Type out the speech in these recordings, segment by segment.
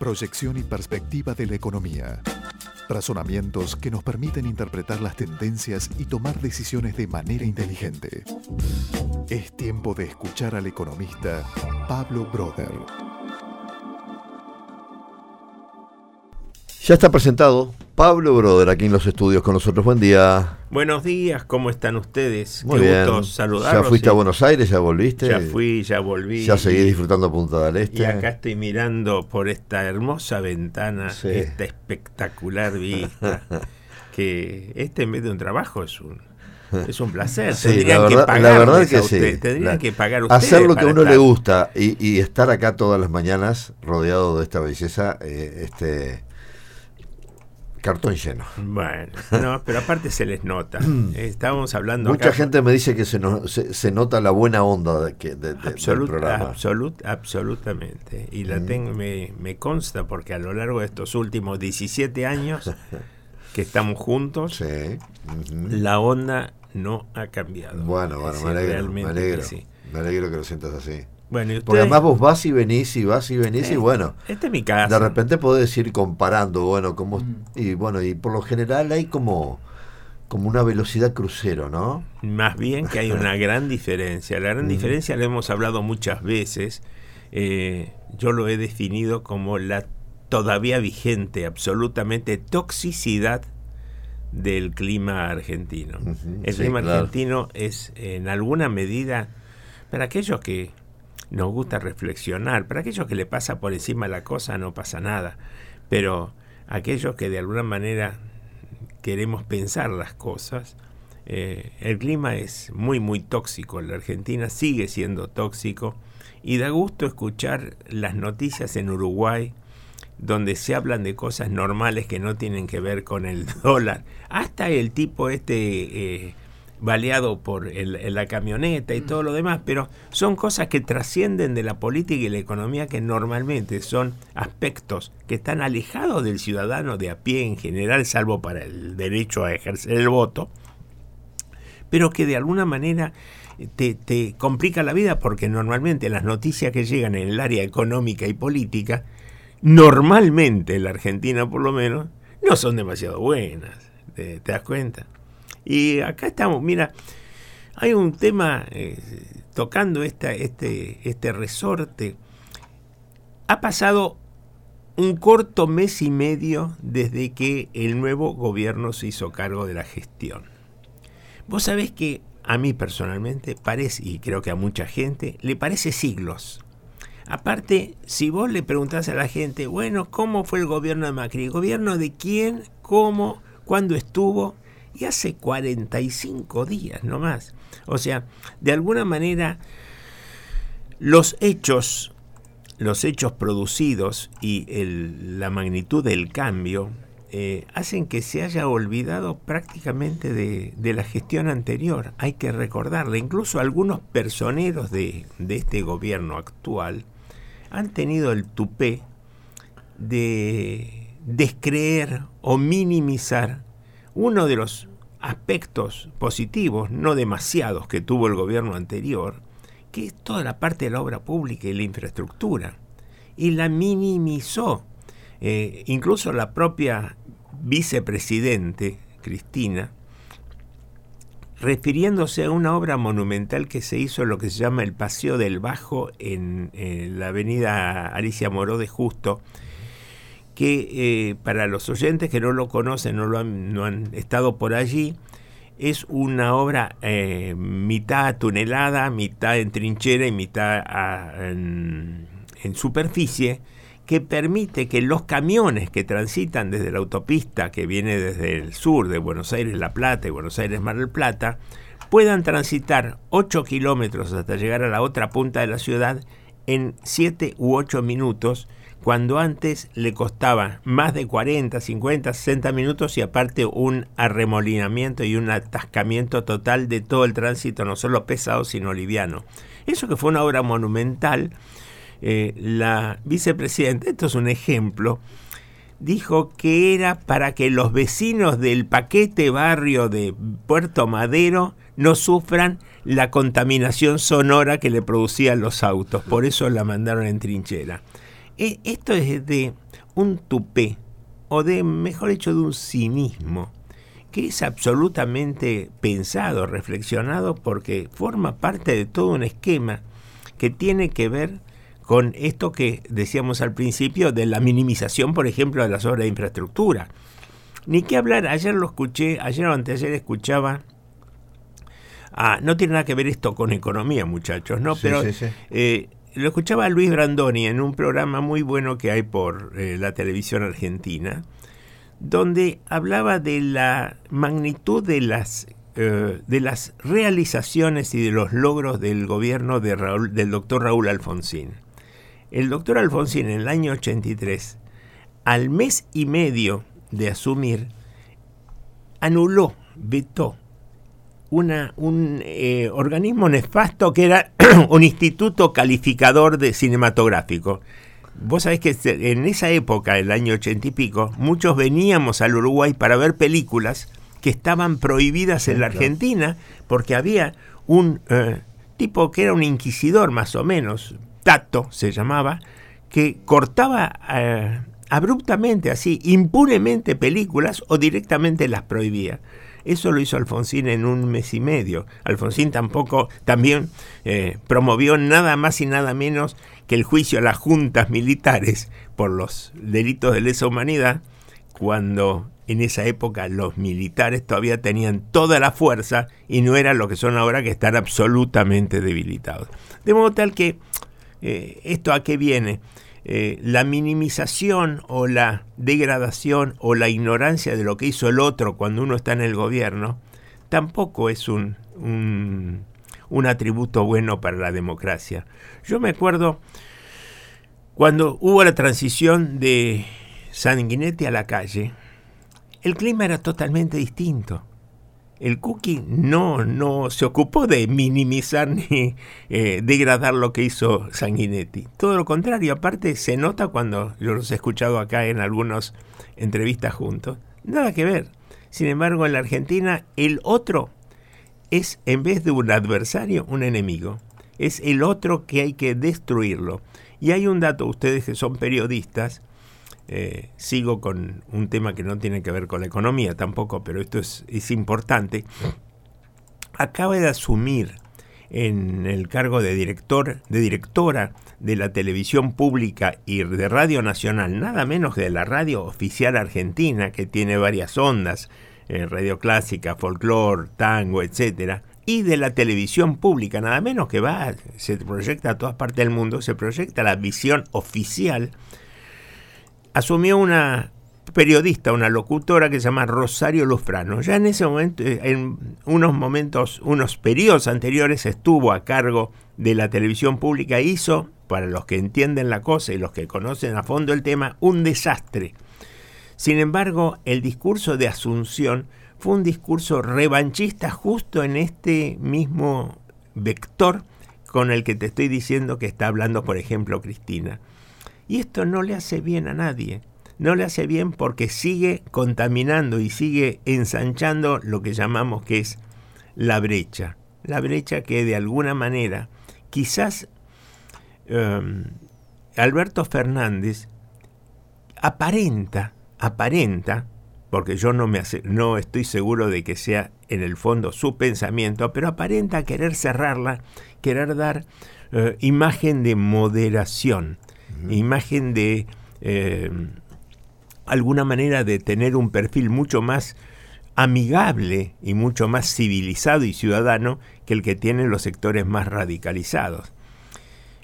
proyección y perspectiva de la economía. Razonamientos que nos permiten interpretar las tendencias y tomar decisiones de manera inteligente. Es tiempo de escuchar al economista Pablo Broder. Ya está presentado Pablo Broder aquí en los estudios con nosotros. Buen día. Buenos días, ¿cómo están ustedes? Muy Qué bien. gusto saludarlos. ¿Ya fuiste a Buenos Aires? ¿Ya volviste? Ya fui, ya volví. ¿Ya seguís y- disfrutando Punta del Este? Y acá estoy mirando por esta hermosa ventana, Sí. esta espectacular vista, que este en vez de un trabajo es un es un placer. Sí, Tendrían la verdad, que la verdad que sí. Tendrían La- que pagar ustedes. Hacer lo que a uno le gusta y, y estar acá todas las mañanas rodeado de esta belleza, eh, este cartón lleno. Bueno, no, pero aparte se les nota. Eh, Estábamos hablando Mucha acá- gente me dice que se, nos- se, se nota la buena onda de, que, de- de- del programa. absolut- absolutamente. Y la Mm. tengo, me, me consta porque a lo largo de estos últimos 17 años que estamos juntos, Sí. la onda no ha cambiado. Bueno, bueno, me alegro, me realmente que alegro. sí. Me alegro que lo sientas así. Bueno, Porque además vos vas y venís y vas y venís y bueno, Esta es mi casa. de repente podés ir comparando, bueno, como Mm. y bueno, y por lo general hay como como una velocidad crucero, ¿no? Más bien que hay una gran diferencia. La gran Mm. diferencia la hemos hablado muchas veces. Eh, yo lo he definido como la todavía vigente, absolutamente toxicidad del clima argentino. El sí, clima claro. argentino es en alguna medida, para aquellos que nos gusta reflexionar, para aquellos que le pasa por encima la cosa no pasa nada, pero aquellos que de alguna manera queremos pensar las cosas, eh, el clima es muy muy tóxico, la Argentina sigue siendo tóxico. Y da gusto escuchar las noticias en Uruguay donde se hablan de cosas normales que no tienen que ver con el dólar. Hasta el tipo este eh, baleado por el- la camioneta y todo lo demás, pero son cosas que trascienden de la política y la economía que normalmente son aspectos que están alejados del ciudadano de a pie en general, salvo para el derecho a ejercer el voto, pero que de alguna manera te, te complica la vida porque normalmente las noticias que llegan en el área económica y política, normalmente en la Argentina por lo menos, no son demasiado buenas, ¿te, te das cuenta? Y acá estamos, mira, hay un tema eh, tocando este, este resorte. Ha pasado un corto mes y medio desde que el nuevo gobierno se hizo cargo de la gestión. Vos sabés que a mí personalmente parece, y creo que a mucha gente, le parece siglos. Aparte, si vos le preguntás a la gente, bueno, ¿cómo fue el gobierno de Macri? ¿El gobierno de quién? ¿Cómo? ¿Cuándo estuvo? Y hace 45 días nomás. O sea, de alguna manera, los hechos, los hechos producidos y la magnitud del cambio eh, hacen que se haya olvidado prácticamente de, de la gestión anterior. Hay que recordarla. Incluso algunos personeros de, de este gobierno actual han tenido el tupé de descreer o minimizar uno de los aspectos positivos, no demasiados, que tuvo el gobierno anterior, que es toda la parte de la obra pública y la infraestructura. Y la minimizó. Eh, incluso la propia vicepresidente, Cristina, refiriéndose a una obra monumental que se hizo en lo que se llama el Paseo del Bajo en, eh, la avenida Alicia Moró de Justo, que eh, para los oyentes que no lo conocen, no, lo han, estado por allí, es una obra eh, mitad tunelada, mitad en trinchera y mitad ah, en, en superficie, que permite que los camiones que transitan desde la autopista que viene desde el sur de Buenos Aires La Plata y Buenos Aires Mar del Plata puedan transitar 8 kilómetros hasta llegar a la otra punta de la ciudad en 7 u 8 minutos, cuando antes le costaba más de 40, 50, 60 minutos y aparte un arremolinamiento y un atascamiento total de todo el tránsito, no solo pesado, sino liviano. Eso que fue una obra monumental, eh, la vicepresidenta, esto es un ejemplo, dijo que era para que los vecinos del paquete barrio de Puerto Madero no sufran la contaminación sonora que le producían los autos. Por eso la mandaron en trinchera. E, esto es de un tupé, o de, mejor dicho, de un cinismo, que es absolutamente pensado, reflexionado, porque forma parte de todo un esquema que tiene que ver con esto que decíamos al principio de la minimización, por ejemplo, de las obras de infraestructura. Ni qué hablar, ayer lo escuché, ayer o anteayer escuchaba Ah, no tiene nada que ver esto con economía, muchachos, ¿no? Pero eh, lo escuchaba Luis Brandoni en un programa muy bueno que hay por eh, la televisión argentina, donde hablaba de la magnitud de las, eh, de las realizaciones y de los logros del gobierno de Raúl, del doctor Raúl Alfonsín. El doctor Alfonsín en el año 83, al mes y medio de asumir, anuló, vetó una, un eh, organismo nefasto que era un instituto calificador de cinematográfico. Vos sabés que en esa época, el año ochenta y pico, muchos veníamos al Uruguay para ver películas que estaban prohibidas en la Argentina porque había un eh, tipo que era un inquisidor más o menos, Tato se llamaba, que cortaba eh, abruptamente, así, impunemente películas o directamente las prohibía. Eso lo hizo Alfonsín en un mes y medio. Alfonsín tampoco, también eh, promovió nada más y nada menos que el juicio a las juntas militares por los delitos de lesa humanidad, cuando en esa época los militares todavía tenían toda la fuerza y no eran lo que son ahora que están absolutamente debilitados. De modo tal que eh, esto a qué viene. Eh, la minimización o la degradación o la ignorancia de lo que hizo el otro cuando uno está en el gobierno, tampoco es un, un, atributo bueno para la democracia. Yo me acuerdo cuando hubo la transición de Sanguinetti a la calle, el clima era totalmente distinto el cookie no, no se ocupó de minimizar ni eh, degradar lo que hizo Sanguinetti. Todo lo contrario, aparte se nota cuando yo los he escuchado acá en algunas entrevistas juntos. Nada que ver. Sin embargo, en la Argentina el otro es, en vez de un adversario, un enemigo. Es el otro que hay que destruirlo. Y hay un dato, ustedes que son periodistas, eh, sigo con un tema que no tiene que ver con la economía tampoco, pero esto es, importante. Acaba de asumir en el cargo de director, de directora de la televisión pública y de Radio Nacional, nada menos que de la radio oficial argentina, que tiene varias ondas, eh, radio clásica, folclore, tango, etcétera, y de la televisión pública, nada menos que va, se proyecta a todas partes del mundo, se proyecta la visión oficial asumió una periodista, una locutora que se llama Rosario Lufrano. Ya en ese momento, eh, en unos momentos, unos periodos anteriores, estuvo a cargo de la televisión pública, hizo, para los que entienden la cosa y los que conocen a fondo el tema, un desastre. Sin embargo, el discurso de Asunción fue un discurso revanchista justo en este mismo vector con el que te estoy diciendo que está hablando, por ejemplo, Cristina. Y esto no le hace bien a nadie. No le hace bien porque sigue contaminando y sigue ensanchando lo que llamamos que es la brecha. La brecha que de alguna manera quizás em, Alberto Fernández aparenta, aparenta, porque yo no, me no estoy seguro de que sea en el fondo su pensamiento, pero aparenta querer cerrarla, querer dar eh, imagen de moderación imagen de eh, alguna manera de tener un perfil mucho más amigable y mucho más civilizado y ciudadano que el que tienen los sectores más radicalizados.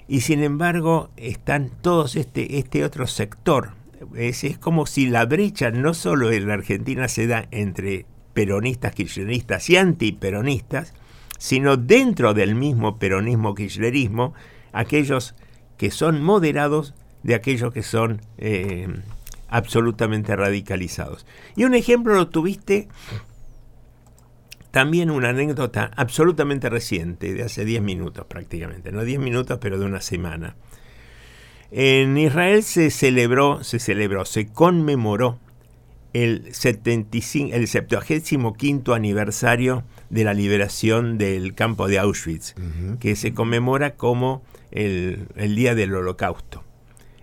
Y sin embargo están todos este, este otro sector. Es, es como si la brecha no solo en la Argentina se da entre peronistas, kirchneristas y antiperonistas, sino dentro del mismo peronismo kirchnerismo, aquellos que son moderados de aquellos que son eh, absolutamente radicalizados. Y un ejemplo lo tuviste también una anécdota absolutamente reciente, de hace 10 minutos prácticamente, no 10 minutos, pero de una semana. En Israel se celebró, se celebró, se conmemoró el, 75, el 75 aniversario de la liberación del campo de Auschwitz, que se conmemora como el, Día del Holocausto.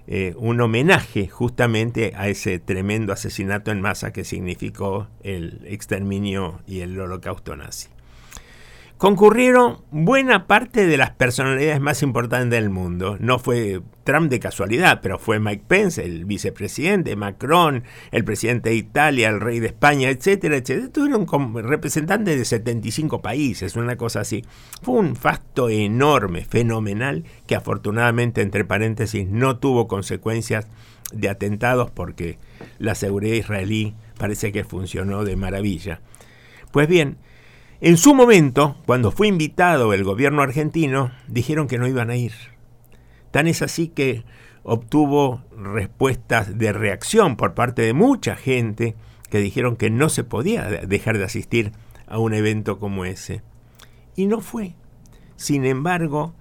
eh, un homenaje justamente a ese tremendo asesinato en masa que significó el exterminio y el holocausto nazi concurrieron buena parte de las personalidades más importantes del mundo. No fue Trump de casualidad, pero fue Mike Pence, el vicepresidente, Macron, el presidente de Italia, el rey de España, etcétera, etcétera. Tuvieron representantes de 75 países, una cosa así. Fue un facto enorme, fenomenal, que afortunadamente, entre paréntesis, no tuvo consecuencias de atentados porque la seguridad israelí parece que funcionó de maravilla. Pues bien, en su momento, cuando fue invitado el gobierno argentino, dijeron que no iban a ir. Tan es así que obtuvo respuestas de reacción por parte de mucha gente que dijeron que no se podía dejar de asistir a un evento como ese. Y no fue. Sin embargo,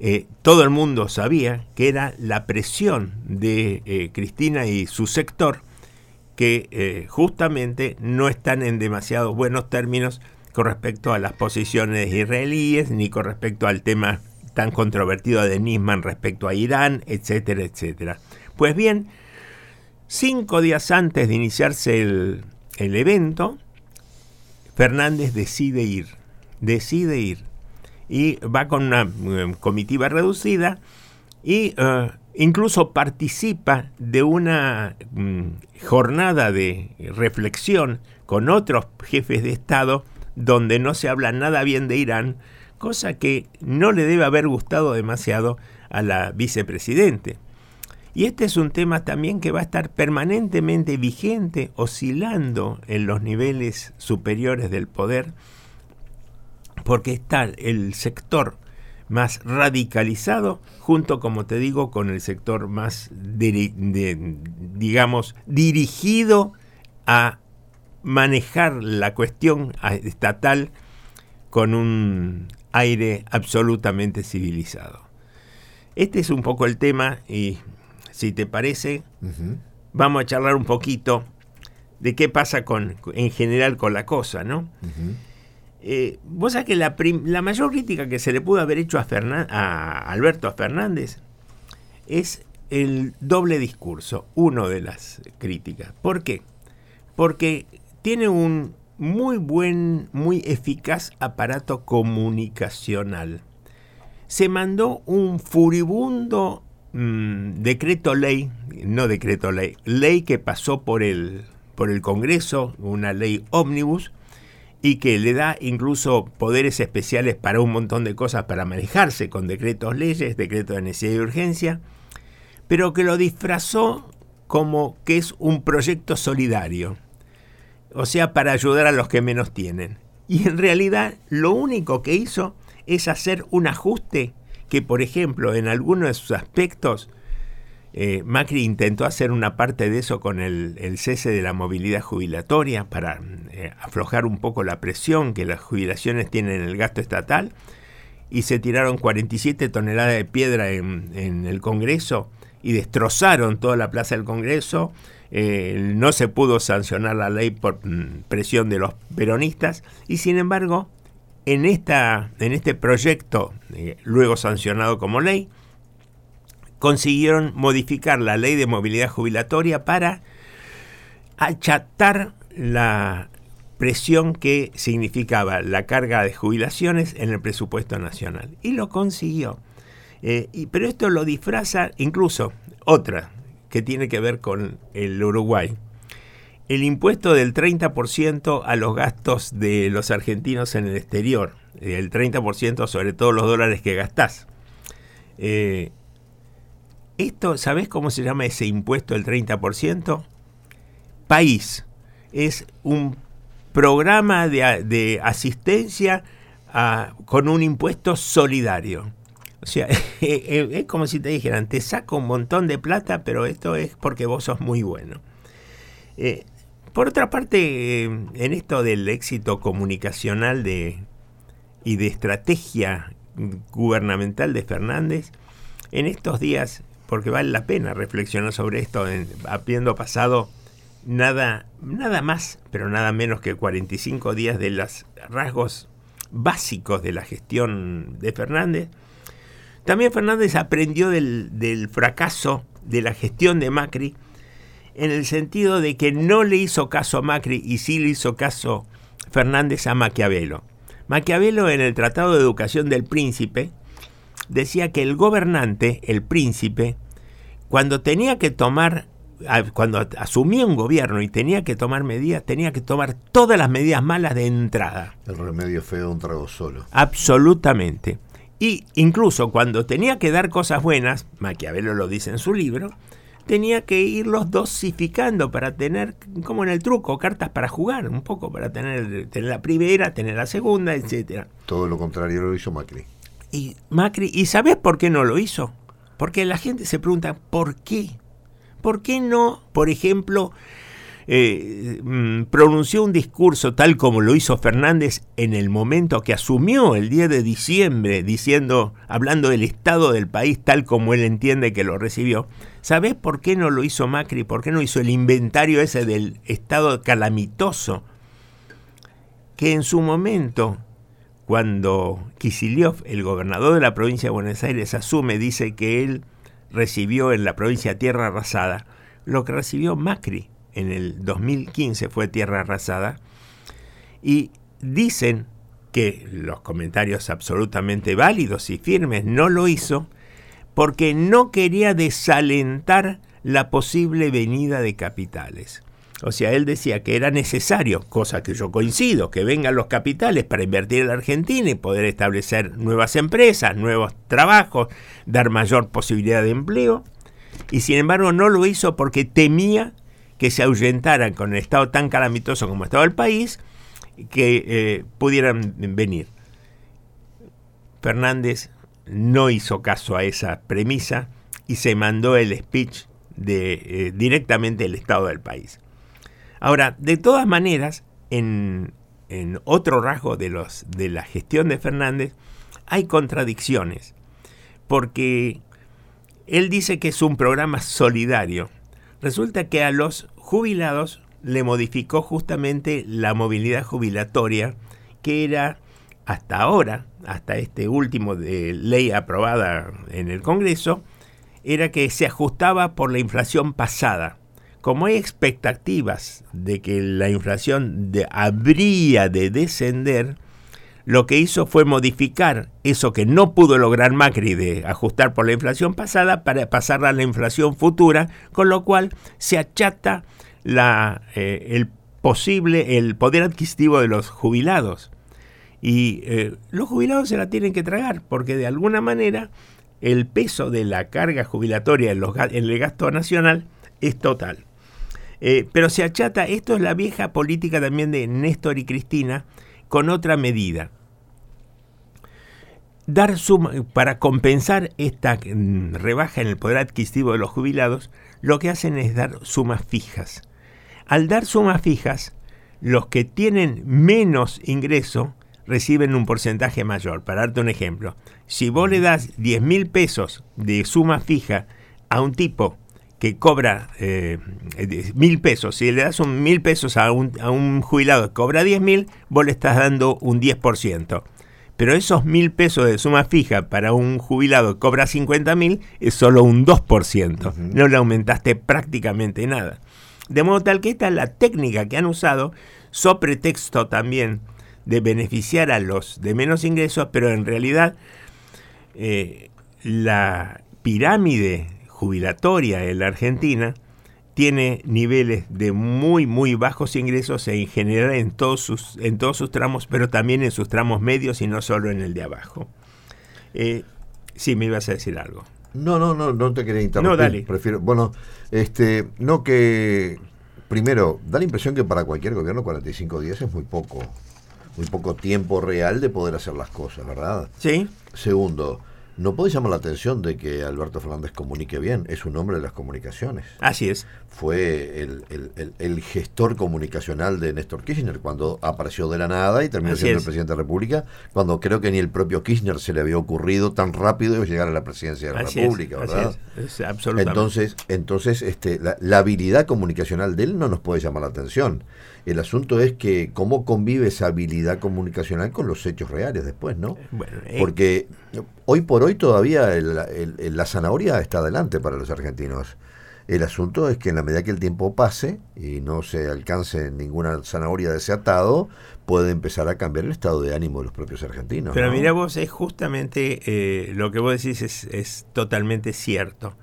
eh, todo el mundo sabía que era la presión de eh, Cristina y su sector que eh, justamente no están en demasiados buenos términos con respecto a las posiciones israelíes, ni con respecto al tema tan controvertido de Nisman respecto a Irán, etcétera, etcétera. Pues bien, cinco días antes de iniciarse el, evento, Fernández decide ir, decide ir, y va con una eh, comitiva reducida y eh, incluso participa de una mm, jornada de reflexión con otros jefes de Estado donde no se habla nada bien de Irán, cosa que no le debe haber gustado demasiado a la vicepresidente. Y este es un tema también que va a estar permanentemente vigente, oscilando en los niveles superiores del poder, porque está el sector más radicalizado junto, como te digo, con el sector más, digamos, dirigido a manejar la cuestión estatal con un aire absolutamente civilizado. Este es un poco el tema y si te parece, vamos a charlar un poquito de qué pasa con, en general con la cosa, ¿no? Eh, vos sabés que la, la, mayor crítica que se le pudo haber hecho a, a Alberto Fernández es el doble discurso, una de las críticas. ¿Por qué? Porque tiene un muy buen, muy eficaz aparato comunicacional. Se mandó un furibundo mm, decreto ley, no decreto ley, ley que pasó por el, por el Congreso, una ley ómnibus, y que le da incluso poderes especiales para un montón de cosas para manejarse con decretos leyes, decretos de necesidad y urgencia, pero que lo disfrazó como que es un proyecto solidario o sea, para ayudar a los que menos tienen. Y en realidad lo único que hizo es hacer un ajuste que, por ejemplo, en algunos de sus aspectos, eh, Macri intentó hacer una parte de eso con el, cese de la movilidad jubilatoria para eh, aflojar un poco la presión que las jubilaciones tienen en el gasto estatal y se tiraron 47 toneladas de piedra en el Congreso y destrozaron toda la plaza del Congreso eh, no se pudo sancionar la ley por mm, presión de los peronistas y sin embargo en, esta, en este proyecto, eh, luego sancionado como ley, consiguieron modificar la ley de movilidad jubilatoria para achatar la presión que significaba la carga de jubilaciones en el presupuesto nacional. Y lo consiguió. Eh, pero esto lo disfraza incluso otra que tiene que ver con el Uruguay. El impuesto del 30% a los gastos de los argentinos en el exterior, el 30% sobre todos los dólares que gastás. Eh, esto, ¿sabés cómo se llama ese impuesto del 30%? País. Es un programa de, asistencia con un impuesto solidario. O sea, es como si te dijeran, te saco un montón de plata, pero esto es porque vos sos muy bueno. Eh, por otra parte, eh, en esto del éxito comunicacional de, y de estrategia gubernamental de Fernández, en estos días, porque vale la pena reflexionar sobre esto, habiendo pasado nada, nada más, pero nada menos que 45 días de los rasgos básicos de la gestión de Fernández, También Fernández aprendió del, del fracaso de la gestión de Macri en el sentido de que no le hizo caso a Macri y sí le hizo caso Fernández a Maquiavelo. Maquiavelo en el Tratado de Educación del Príncipe decía que el gobernante, el príncipe, cuando tenía que tomar, cuando asumía un gobierno y tenía que tomar medidas, tenía que tomar todas las medidas malas de entrada. El remedio feo de un trago solo. Absolutamente. Y incluso cuando tenía que dar cosas buenas, Maquiavelo lo dice en su libro, tenía que irlos dosificando para tener, como en el truco, cartas para jugar, un poco, para tener, tener la primera, tener la segunda, etcétera. Todo lo contrario lo hizo Macri. Y Macri, ¿y sabes por qué no lo hizo? Porque la gente se pregunta, ¿por qué? ¿Por qué no, por ejemplo, eh, mm, pronunció un discurso tal como lo hizo Fernández en el momento que asumió el 10 de diciembre, diciendo, hablando del estado del país tal como él entiende que lo recibió? ¿Sabes por qué no lo hizo Macri? ¿Por qué no hizo el inventario ese del estado calamitoso? Que en su momento cuando Kisiliov, el gobernador de la provincia de Buenos Aires, asume, dice que él recibió en la provincia tierra arrasada, lo que recibió Macri en el 2015 fue tierra arrasada, y dicen que los comentarios absolutamente válidos y firmes no lo hizo porque no quería desalentar la posible venida de capitales. O sea, él decía que era necesario, cosa que yo coincido, que vengan los capitales para invertir en la Argentina y poder establecer nuevas empresas, nuevos trabajos, dar mayor posibilidad de empleo. Y sin embargo no lo hizo porque temía que se ahuyentaran con el estado tan calamitoso como estaba el país, que eh, pudieran venir. Fernández no hizo caso a esa premisa y se mandó el speech de, eh, directamente del estado del país. Ahora, de todas maneras, en, otro rasgo de, los, de la gestión de Fernández, hay contradicciones, porque él dice que es un programa solidario. Resulta que a los jubilados le modificó justamente la movilidad jubilatoria, que era hasta ahora, hasta este último de ley aprobada en el Congreso, era que se ajustaba por la inflación pasada. Como hay expectativas de que la inflación habría de descender, lo que hizo fue modificar eso que no pudo lograr Macri de ajustar por la inflación pasada para pasar a la inflación futura, con lo cual se achata eh, el posible, el poder adquisitivo de los jubilados. Y eh, los jubilados se la tienen que tragar, porque de alguna manera el peso de la carga jubilatoria en el gasto nacional es total. Eh, pero se achata, esto es la vieja política también de Néstor y Cristina, con otra medida. Dar suma, para compensar esta mm, rebaja en el poder adquisitivo de los jubilados, lo que hacen es dar sumas fijas. Al dar sumas fijas, los que tienen menos ingreso reciben un porcentaje mayor. Para darte un ejemplo, si vos le das 10 mil pesos de suma fija a un tipo que cobra eh, mil pesos, si le das un mil pesos a un, a un jubilado que cobra diez mil, vos le estás dando un 10%. Pero esos mil pesos de suma fija para un jubilado que cobra 50 mil es solo un 2%. No le aumentaste prácticamente nada. De modo tal que esta es la técnica que han usado, so pretexto también de beneficiar a los de menos ingresos, pero en realidad eh, la pirámide jubilatoria en la Argentina tiene niveles de muy muy bajos ingresos en general en todos sus en todos sus tramos, pero también en sus tramos medios y no solo en el de abajo. Eh, sí, me ibas a decir algo. No, no, no, no te quería interrumpir. No, dale. Prefiero, bueno, este, no que primero da la impresión que para cualquier gobierno 45 días es muy poco, muy poco tiempo real de poder hacer las cosas, ¿verdad? Sí. Segundo, no puede llamar la atención de que Alberto Fernández comunique bien, es un hombre de las comunicaciones. Así es. Fue el, gestor comunicacional de Néstor Kirchner cuando apareció de la nada y terminó siendo el presidente de la República, cuando creo que ni el propio Kirchner se le había ocurrido tan rápido llegar a la presidencia de la República, ¿verdad? Es, absolutamente. Entonces, entonces este, la, habilidad comunicacional de él no nos puede llamar la atención. El asunto es que cómo convive esa habilidad comunicacional con los hechos reales después, ¿no? Bueno, eh, Porque hoy por hoy todavía la zanahoria está adelante para los argentinos. El asunto es que en la medida que el tiempo pase y no se alcance ninguna zanahoria desatado, puede empezar a cambiar el estado de ánimo de los propios argentinos. Pero mira vos, es justamente eh, lo que vos decís es, es totalmente cierto.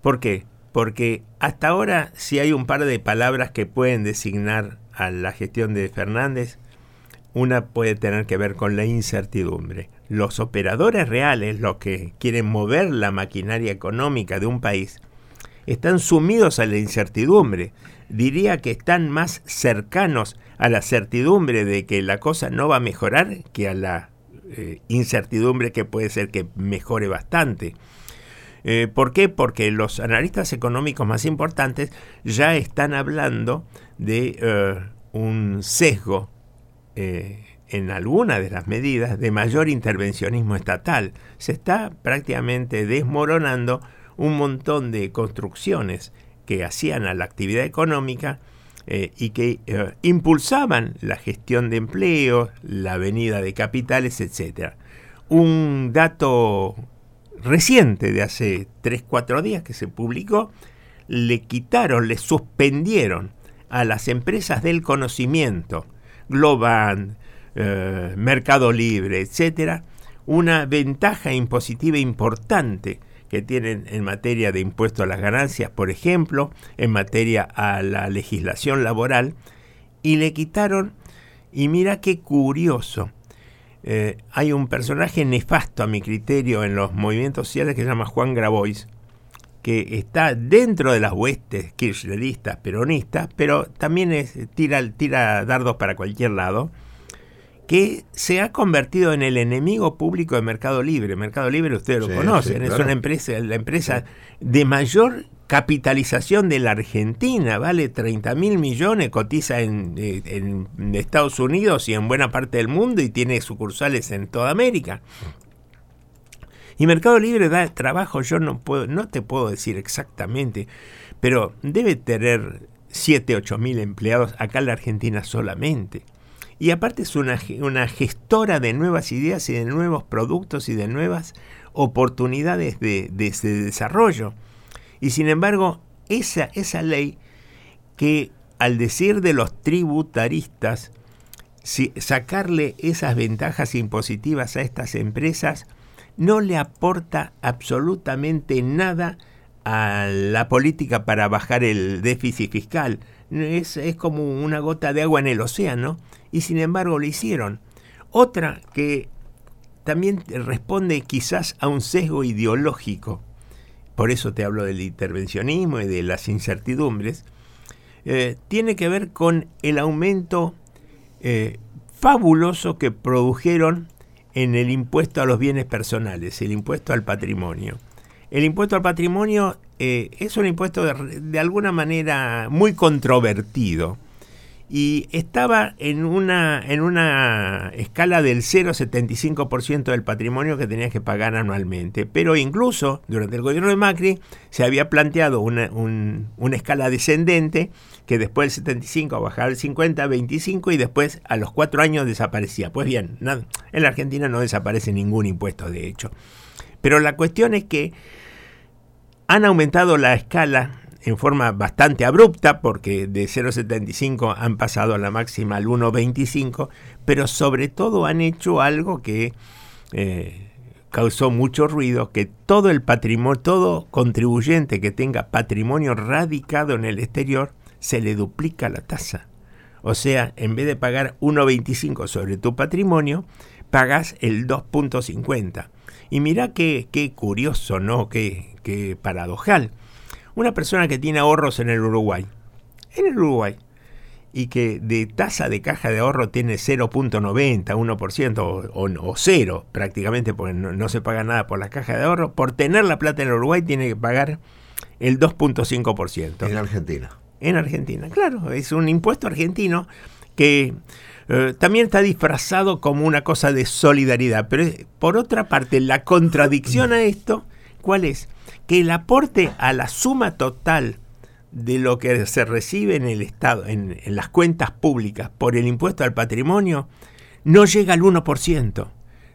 ¿Por qué? Porque hasta ahora, si hay un par de palabras que pueden designar a la gestión de Fernández, una puede tener que ver con la incertidumbre. Los operadores reales, los que quieren mover la maquinaria económica de un país, están sumidos a la incertidumbre. Diría que están más cercanos a la certidumbre de que la cosa no va a mejorar que a la eh, incertidumbre que puede ser que mejore bastante. Eh, ¿Por qué? Porque los analistas económicos más importantes ya están hablando de eh, un sesgo en alguna de las medidas de mayor intervencionismo estatal. Se está prácticamente desmoronando un montón de construcciones que hacían a la actividad económica eh, y que eh, impulsaban la gestión de empleo, la venida de capitales, etc. Un dato reciente de hace 3-4 días que se publicó, le quitaron, le suspendieron a las empresas del conocimiento, Globant, eh, Mercado Libre, etc., una ventaja impositiva importante que tienen en materia de impuesto a las ganancias, por ejemplo, en materia a la legislación laboral, y le quitaron, y mira qué curioso, eh, hay un personaje nefasto a mi criterio en los movimientos sociales que se llama Juan Grabois, que está dentro de las huestes kirchneristas, peronistas, pero también es, tira, tira dardos para cualquier lado, que se ha convertido en el enemigo público de Mercado Libre. Mercado Libre ustedes lo conocen, es una empresa, la empresa de mayor capitalización de la Argentina, vale 30 mil millones, cotiza en, eh, en, Estados Unidos y en buena parte del mundo y tiene sucursales en toda América. Y Mercado Libre da trabajo, yo no puedo, no te puedo decir exactamente, pero debe tener 7, 8 mil empleados acá en la Argentina solamente. Y aparte es una, una gestora de nuevas ideas y de nuevos productos y de nuevas oportunidades de, desarrollo. Y sin embargo, esa, esa ley que al decir de los tributaristas, sacarle esas ventajas impositivas a estas empresas no le aporta absolutamente nada a la política para bajar el déficit fiscal. Es, es como una gota de agua en el océano y sin embargo lo hicieron. Otra que también responde quizás a un sesgo ideológico, por eso te hablo del intervencionismo y de las incertidumbres, eh, tiene que ver con el aumento eh, fabuloso que produjeron en el impuesto a los bienes personales, el impuesto al patrimonio. El impuesto al patrimonio eh, es un impuesto de, alguna manera muy controvertido y estaba en una, en una escala del 0,75% del patrimonio que tenías que pagar anualmente. Pero incluso durante el gobierno de Macri se había planteado una, una escala descendente que después del 75 bajaba al 50, 25 y después a los cuatro años desaparecía. Pues bien, en la Argentina no desaparece ningún impuesto de hecho. Pero la cuestión es que han aumentado la escala en forma bastante abrupta, porque de 0,75 han pasado a la máxima al 1,25, pero sobre todo han hecho algo que eh, causó mucho ruido, que todo el patrimonio, todo contribuyente que tenga patrimonio radicado en el exterior, se le duplica la tasa. O sea, en vez de pagar 1,25 sobre tu patrimonio, pagas el 2,50. Y mira qué, qué curioso, ¿no? Qué, qué paradojal una persona que tiene ahorros en el Uruguay, en el Uruguay, y que de tasa de caja de ahorro tiene 0.90, 1% o, o, cero prácticamente, porque no, se paga nada por la caja de ahorro, por tener la plata en el Uruguay tiene que pagar el 2.5%. En Argentina. En Argentina, claro, es un impuesto argentino que eh, también está disfrazado como una cosa de solidaridad. Pero por otra parte, la contradicción a esto, ¿cuál es? Que el aporte a la suma total de lo que se recibe en el Estado, en, las cuentas públicas por el impuesto al patrimonio, no llega al 1%,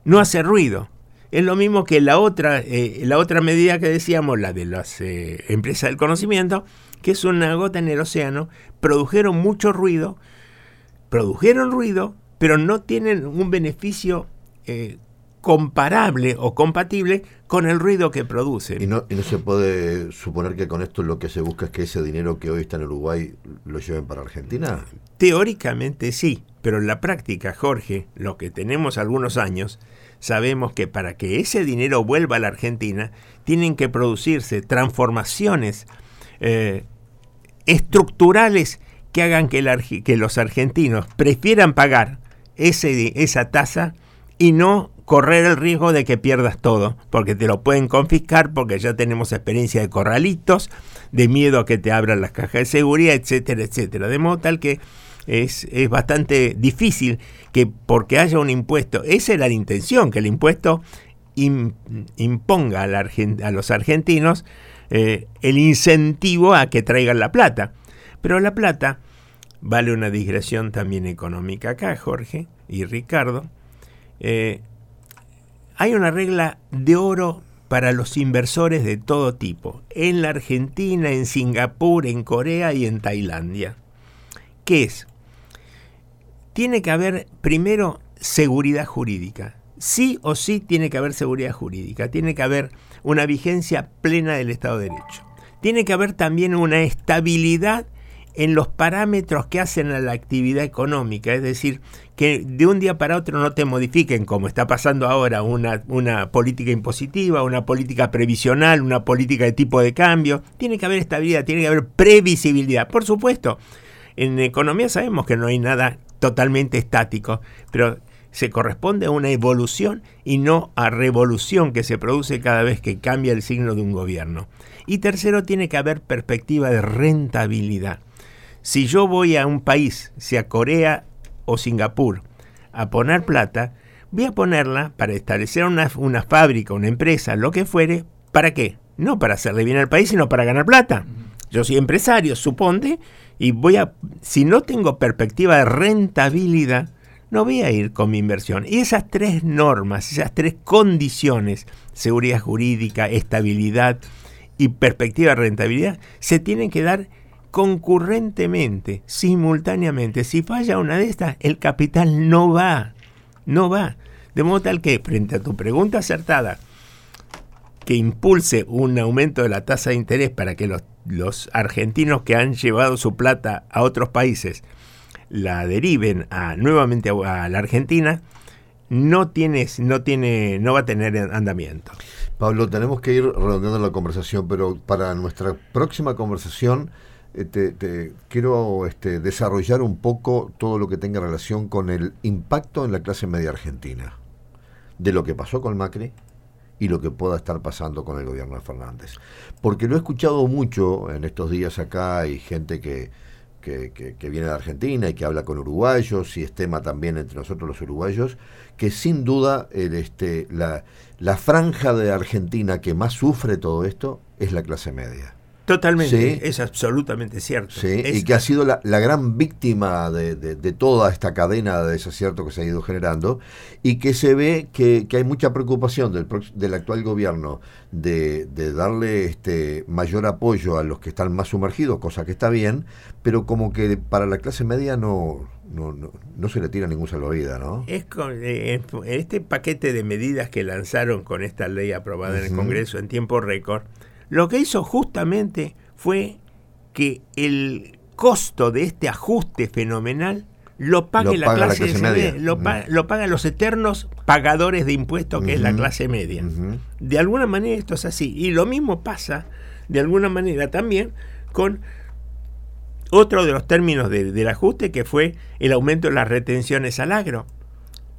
no hace ruido. es lo mismo que la otra, eh, la otra medida que decíamos, la de las eh, empresas del conocimiento, que es una gota en el océano, produjeron mucho ruido, produjeron ruido, pero no tienen un beneficio eh, comparable o compatible con el ruido que producen. ¿Y no, ¿Y no se puede suponer que con esto lo que se busca es que ese dinero que hoy está en Uruguay lo lleven para Argentina? Teóricamente sí, pero en la práctica, Jorge, lo que tenemos algunos años, sabemos que para que ese dinero vuelva a la Argentina, tienen que producirse transformaciones eh, estructurales que hagan que, que, los argentinos prefieran pagar ese, esa tasa y no correr el riesgo de que pierdas todo, porque te lo pueden confiscar, porque ya tenemos experiencia de corralitos, de miedo a que te abran las cajas de seguridad, etcétera, etcétera. De modo tal que es, bastante difícil que porque haya un impuesto, esa era la intención, que el impuesto imponga a, los argentinos eh, el incentivo a que traigan la plata. Pero la plata vale una digresión también económica acá, Jorge y Ricardo. Eh, hay una regla de oro para los inversores de todo tipo, en la Argentina, en Singapur, en Corea y en Tailandia. ¿Qué es? tiene que haber primero seguridad jurídica. Sí o sí tiene que haber seguridad jurídica, tiene que haber una vigencia plena del Estado de Derecho. Tiene que haber también una estabilidad en los parámetros que hacen a la actividad económica, es decir, que de un día para otro no te modifiquen, como está pasando ahora, una, una, política impositiva, una política previsional, una política de tipo de cambio. Tiene que haber estabilidad, tiene que haber previsibilidad. Por supuesto, en economía sabemos que no hay nada totalmente estático, pero se corresponde a una evolución y no a revolución que se produce cada vez que cambia el signo de un gobierno. Y tercero, tiene que haber perspectiva de rentabilidad. Si yo voy a un país, sea Corea o Singapur, a poner plata, voy a ponerla para establecer una, una fábrica, una empresa, lo que fuere, ¿para qué? No para hacerle bien al país, sino para ganar plata. Yo soy empresario, suponte, y voy a, si no tengo perspectiva de rentabilidad, no voy a ir con mi inversión. Y esas tres normas, esas tres condiciones, seguridad jurídica, estabilidad y perspectiva de rentabilidad, se tienen que dar concurrentemente, simultáneamente. Si falla una de estas, el capital no va, no va. De modo tal que, frente a tu pregunta acertada, que impulse un aumento de la tasa de interés para que los argentinos que han llevado su plata a otros países la deriven a, nuevamente a, la Argentina, no, tienes, no, tiene, no va a tener andamiento. Pablo, tenemos que ir redondeando la conversación, pero para nuestra próxima conversación eh, te, quiero este, desarrollar un poco todo lo que tenga relación con el impacto en la clase media argentina, de lo que pasó con Macri, y lo que pueda estar pasando con el gobierno de Fernández. Porque lo he escuchado mucho en estos días acá, hay gente que, que, viene de Argentina y que habla con uruguayos, y es tema también entre nosotros los uruguayos, que sin duda el, este, la, la franja de Argentina que más sufre todo esto es la clase media. Totalmente, es absolutamente cierto. Sí, y que ha sido la, gran víctima de, toda esta cadena de desacierto que se ha ido generando y que se ve que, hay mucha preocupación del, del actual gobierno de, darle este mayor apoyo a los que están más sumergidos, cosa que está bien, pero como que para la clase media no, no, no, se le tira ningún salvavidas, ¿no? Es con, eh, este paquete de medidas que lanzaron con esta ley aprobada en el Congreso en tiempo récord, lo que hizo justamente fue que el costo de este ajuste fenomenal lo pague la, clase, media, lo, pagan los eternos pagadores de impuestos que es la clase media. De alguna manera esto es así. Y lo mismo pasa, de alguna manera también, con otro de los términos del ajuste que fue el aumento de las retenciones al agro.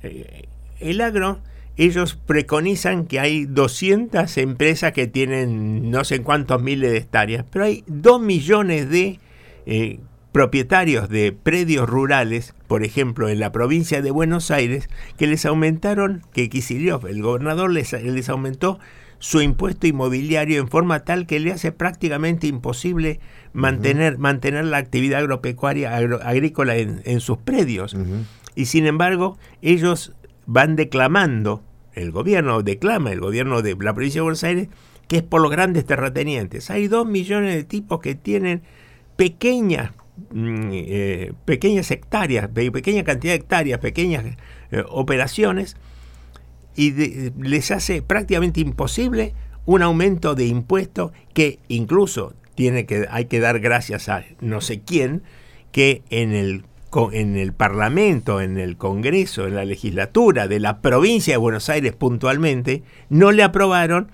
Eh, el agro ellos preconizan que hay 200 empresas que tienen no sé cuántos miles de hectáreas, pero hay 2 millones de eh, propietarios de predios rurales, por ejemplo, en la provincia de Buenos Aires, que les aumentaron, que Kicillof, el gobernador, les, les aumentó su impuesto inmobiliario en forma tal que le hace prácticamente imposible mantener, mantener la actividad agropecuaria agrícola en, sus predios. Y sin embargo, ellos van declamando el gobierno declama, el gobierno de la provincia de Buenos Aires, que es por los grandes terratenientes. Hay dos millones de tipos que tienen pequeñas, mm, eh, pequeñas hectáreas, pequeña cantidad de hectáreas, pequeñas eh, operaciones, y les hace prácticamente imposible un aumento de impuestos que incluso tiene que, hay que dar gracias a no sé quién, que en el en el Parlamento, en el Congreso, en la legislatura de la provincia de Buenos Aires puntualmente, no le aprobaron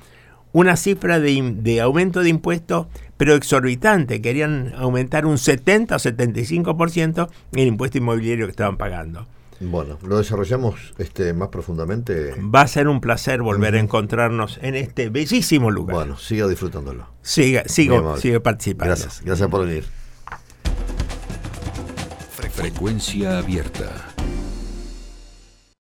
una cifra de, aumento de impuestos, pero exorbitante. Querían aumentar un 70 o 75% el impuesto inmobiliario que estaban pagando. Bueno, lo desarrollamos este, más profundamente. Va a ser un placer volver a encontrarnos en este bellísimo lugar. Bueno, siga disfrutándolo. Siga, sigo, sigue participando. Gracias, gracias por venir. Frecuencia abierta.